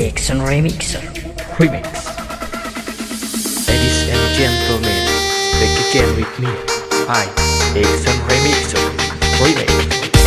Action Remixer Remix. Ladies and gentlemen, back again with me. I, Action Remixer. Remix.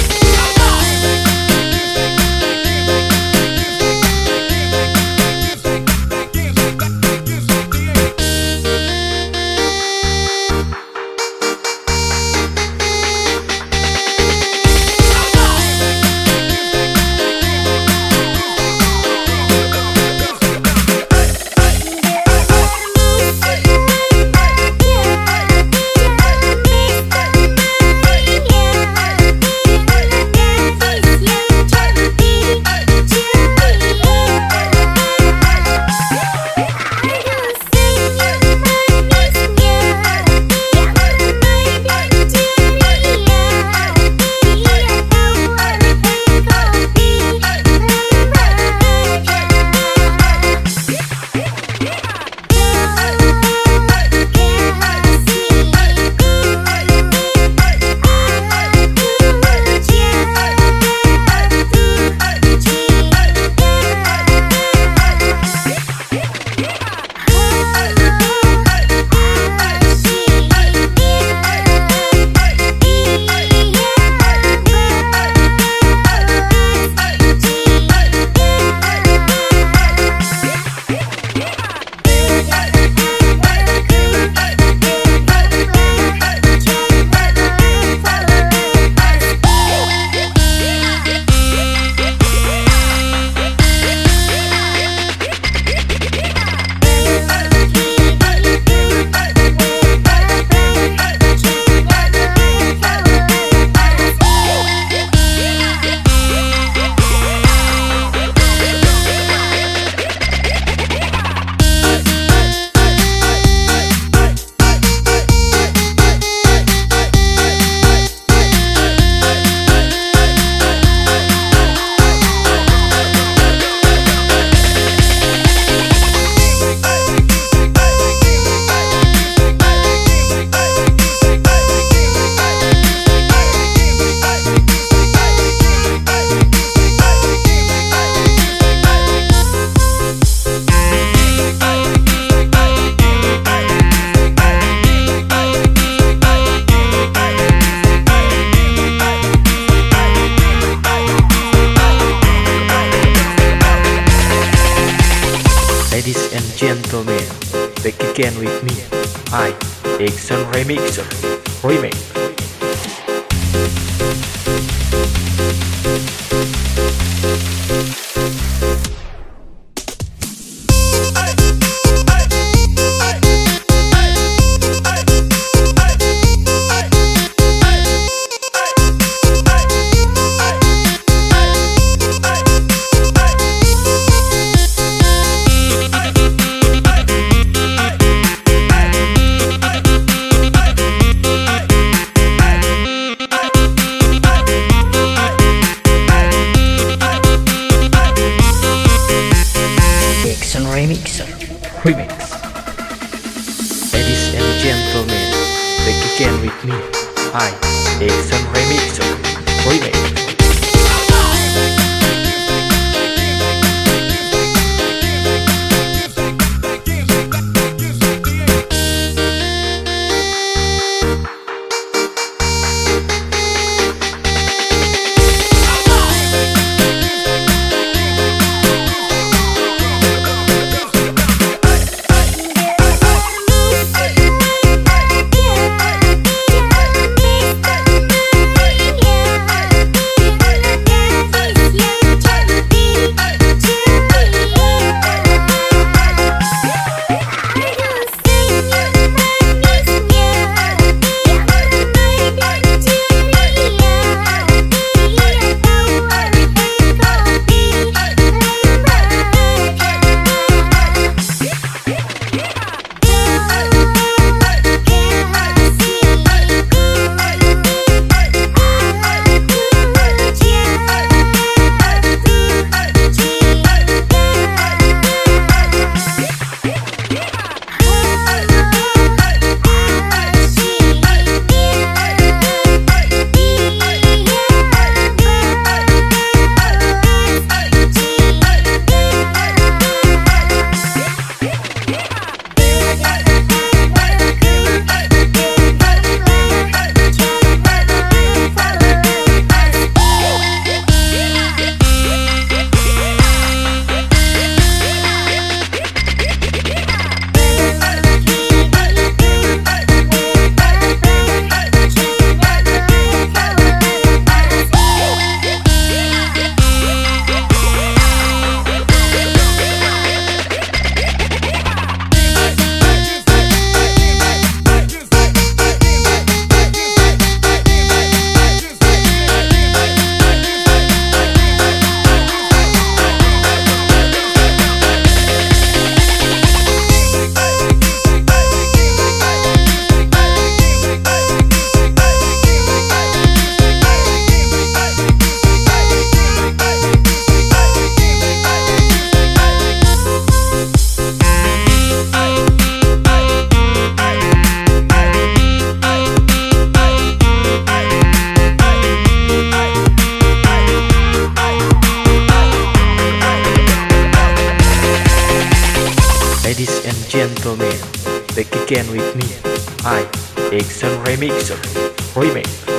Back again with me. I, Action Remixer. Remix. Remix. Ladies and gentlemen, back again with me. I, Action Remixer. Remix. for me. With me. I, Exxon Remixer. Remake.